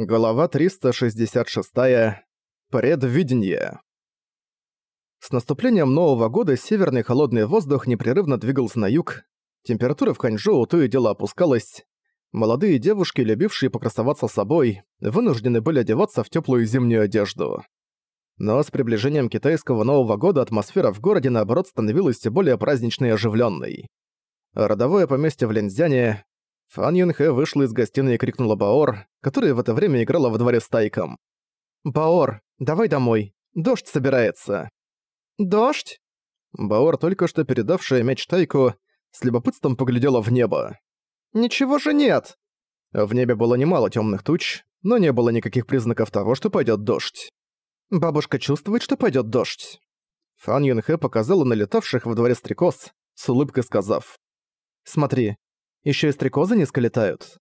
Глава 366. Предвидение. С наступлением Нового года северный холодный воздух непрерывно двигался на юг, температура в Ханчжоу то и дело опускалась. Молодые девушки, любившие покрасоваться собой, вынуждены были одеваться в теплую зимнюю одежду. Но с приближением китайского Нового года атмосфера в городе, наоборот, становилась все более праздничной и оживленной. Родовое поместье в Лензяне, Фан Юнхэ вышла из гостиной и крикнула Баор, которая в это время играла во дворе с Тайком. «Баор, давай домой. Дождь собирается». «Дождь?» Баор, только что передавшая мяч Тайку, с любопытством поглядела в небо. «Ничего же нет!» В небе было немало темных туч, но не было никаких признаков того, что пойдет дождь. «Бабушка чувствует, что пойдет дождь». Фан Юнхэ показала налетавших во дворе стрекоз, с улыбкой сказав. «Смотри, еще и стрекозы низко летают.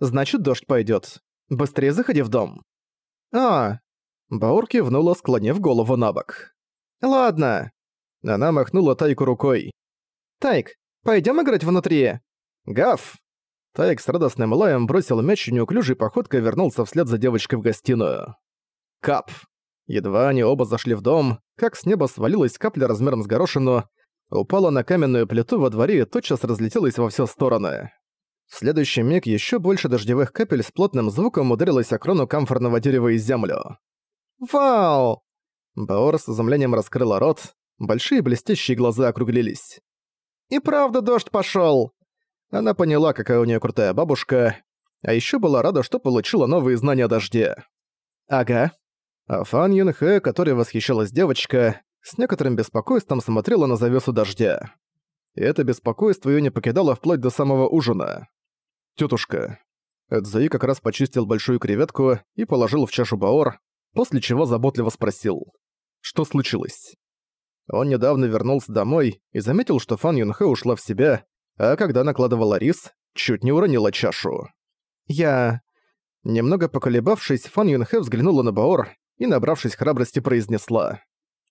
Значит, дождь пойдет. Быстрее заходи в дом. А, Баур кивнула, склонив голову на бок. Ладно. Она махнула Тайку рукой. Тайк, пойдем играть внутри. Гав. Тайк с радостным лаем бросил мяч и неуклюжей походкой вернулся вслед за девочкой в гостиную. Кап. Едва они оба зашли в дом, как с неба свалилась капля размером с горошину, упала на каменную плиту во дворе и тотчас разлетелась во все стороны. В следующий миг еще больше дождевых капель с плотным звуком ударилась о крону камфорного дерева и землю. «Вау!» Баор с изумлением раскрыла рот, большие блестящие глаза округлились. «И правда дождь пошел. Она поняла, какая у нее крутая бабушка, а еще была рада, что получила новые знания о дожде. «Ага». А Фан Юнхэ, которой восхищалась девочка, с некоторым беспокойством смотрела на завесу дождя. И это беспокойство её не покидало вплоть до самого ужина. «Тётушка». Эдзаи как раз почистил большую креветку и положил в чашу баор, после чего заботливо спросил. «Что случилось?» Он недавно вернулся домой и заметил, что Фан Юнхэ ушла в себя, а когда накладывала рис, чуть не уронила чашу. «Я...» Немного поколебавшись, Фан Юнхэ взглянула на Баор и, набравшись храбрости, произнесла.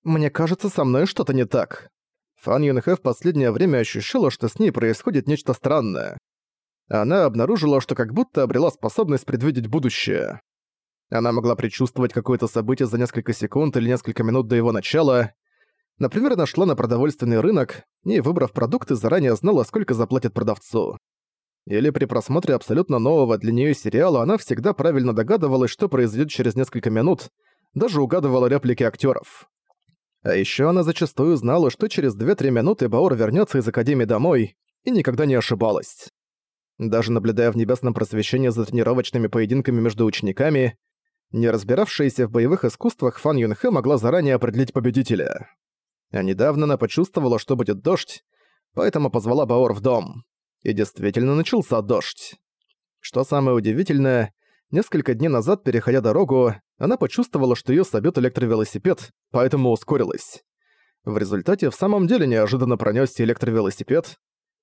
Мне кажется, со мной что-то не так. Фан Юнхэ в последнее время ощущала, что с ней происходит нечто странное. Она обнаружила, что как будто обрела способность предвидеть будущее. Она могла предчувствовать какое-то событие за несколько секунд или несколько минут до его начала. Например, нашла на продовольственный рынок и, выбрав продукты, заранее знала, сколько заплатит продавцу. Или при просмотре абсолютно нового для нее сериала она всегда правильно догадывалась, что произойдет через несколько минут, даже угадывала реплики актеров. А еще она зачастую знала, что через 2-3 минуты Баор вернется из Академии домой, и никогда не ошибалась. Даже наблюдая в небесном просвещении за тренировочными поединками между учениками, не разбиравшаяся в боевых искусствах Фан Юнхэ могла заранее определить победителя. А недавно она почувствовала, что будет дождь, поэтому позвала Баор в дом. И действительно начался дождь. Что самое удивительное, несколько дней назад, переходя дорогу, она почувствовала, что её собьёт электровелосипед, поэтому ускорилась. В результате в самом деле неожиданно пронёсся электровелосипед,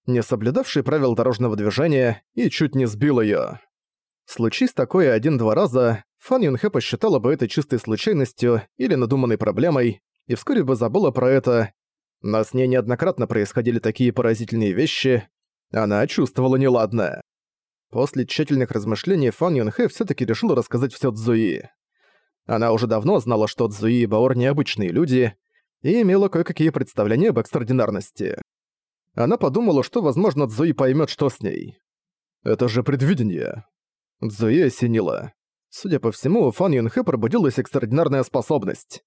не соблюдавший правил дорожного движения, и чуть не сбил её. Случись такое один-два раза, Фан Юнхэ посчитала бы это чистой случайностью или надуманной проблемой, и вскоре бы забыла про это, но с ней неоднократно происходили такие поразительные вещи, она чувствовала неладное. После тщательных размышлений Фан Юнхэ всё-таки решила рассказать всё Цзуи. Она уже давно знала, что Цзуи и Баор необычные люди, и имела кое-какие представления об экстраординарности. Она подумала, что, возможно, Цзуи поймет, что с ней. Это же предвидение. Цзуи осенила. Судя по всему, у Фан Юнхэ пробудилась экстраординарная способность.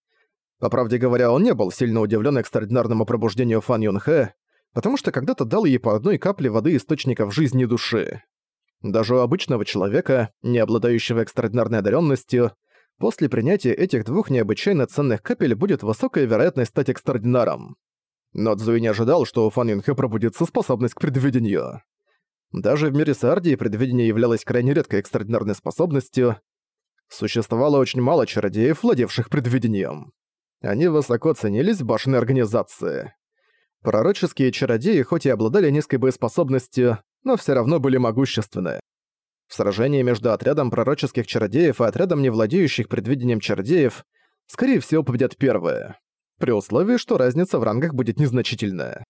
По правде говоря, он не был сильно удивлен экстраординарному пробуждению Фан Юнхэ, потому что когда-то дал ей по одной капле воды источников жизни души. Даже у обычного человека, не обладающего экстраординарной одаренностью, После принятия этих двух необычайно ценных капель будет высокая вероятность стать экстраординаром. Но Цзуи не ожидал, что у Фан Юнхэ пробудится способность к предвидению. Даже в мире Сардии предвидение являлось крайне редкой экстраординарной способностью. Существовало очень мало чародеев, владевших предвидением. Они высоко ценились в башенной организации. Пророческие чародеи хоть и обладали низкой боеспособностью, но все равно были могущественны. В сражении между отрядом пророческих чародеев и отрядом не владеющих предвидением чародеев, скорее всего, победят первые, при условии, что разница в рангах будет незначительная.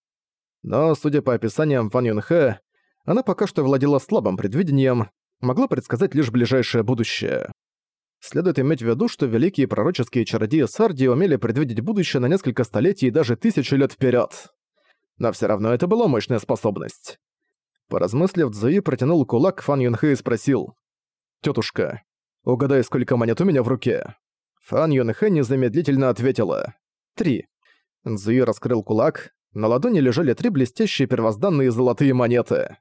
Но, судя по описаниям Ван Юнхэ, она пока что владела слабым предвидением, могла предсказать лишь ближайшее будущее. Следует иметь в виду, что великие пророческие чародеи Сарди умели предвидеть будущее на несколько столетий и даже тысячу лет вперед. Но все равно это была мощная способность. Поразмыслив, Цзуи протянул кулак Фан Юнхэ и спросил. «Тётушка, угадай, сколько монет у меня в руке?» Фан Юнхэ незамедлительно ответила. «Три». Цзуи раскрыл кулак. На ладони лежали три блестящие первозданные золотые монеты.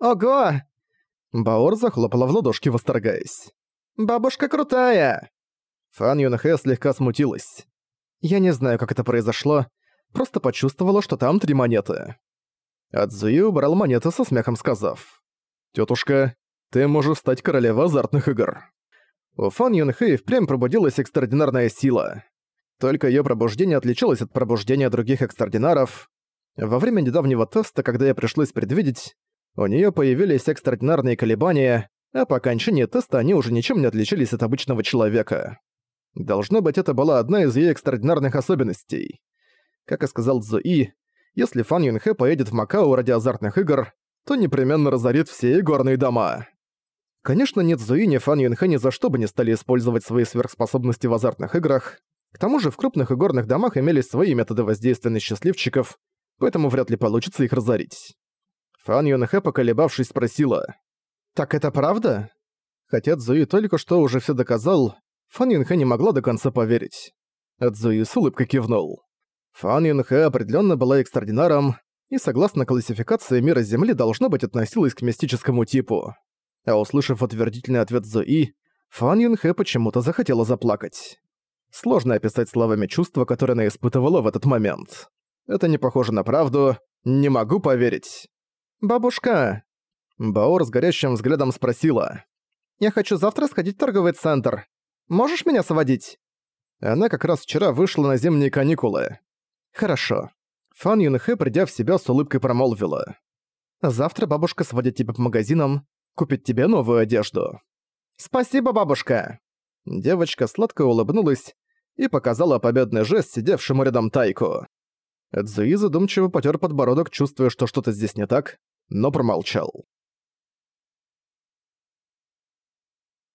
«Ого!» Баор захлопала в ладошки, восторгаясь. «Бабушка крутая!» Фан Юнхэ слегка смутилась. «Я не знаю, как это произошло, просто почувствовала, что там три монеты». Адзуи убрал монеты со смехом, сказав. «Тётушка, ты можешь стать королевой азартных игр». У Фан Юнхэ впрямь пробудилась экстраординарная сила. Только её пробуждение отличалось от пробуждения других экстраординаров. Во время недавнего теста, когда я пришлось предвидеть, у неё появились экстраординарные колебания, а по окончании теста они уже ничем не отличались от обычного человека. Должно быть, это была одна из её экстраординарных особенностей. Как и сказал Цзуи, если Фан Юнхэ поедет в Макао ради азартных игр, то непременно разорит все игорные дома. Конечно, ни Цзуи, ни Фан Юнхэ ни за что бы не стали использовать свои сверхспособности в азартных играх. К тому же в крупных игорных домах имелись свои методы воздействия на счастливчиков, поэтому вряд ли получится их разорить. Фан Юнхэ, поколебавшись, спросила. «Так это правда?» Хотя Цзуи только что уже все доказал, Фан Юнхэ не могла до конца поверить. Цзуи с улыбкой кивнул. Фан Юнхэ определенно была экстраординаром, и согласно классификации мира Земли должно быть относилась к мистическому типу. А услышав утвердительный ответ Зои, Фан Юнхэ почему-то захотела заплакать. Сложно описать словами чувства, которые она испытывала в этот момент. Это не похоже на правду, не могу поверить. «Бабушка!» Баор с горящим взглядом спросила. «Я хочу завтра сходить в торговый центр. Можешь меня сводить?» Она как раз вчера вышла на зимние каникулы. «Хорошо». Фан Юнхэ, придя в себя, с улыбкой промолвила. «Завтра бабушка сводит тебя по магазинам, купит тебе новую одежду». «Спасибо, бабушка!» Девочка сладко улыбнулась и показала победный жест сидевшему рядом Тайку. Эдзуи задумчиво потер подбородок, чувствуя, что что-то здесь не так, но промолчал.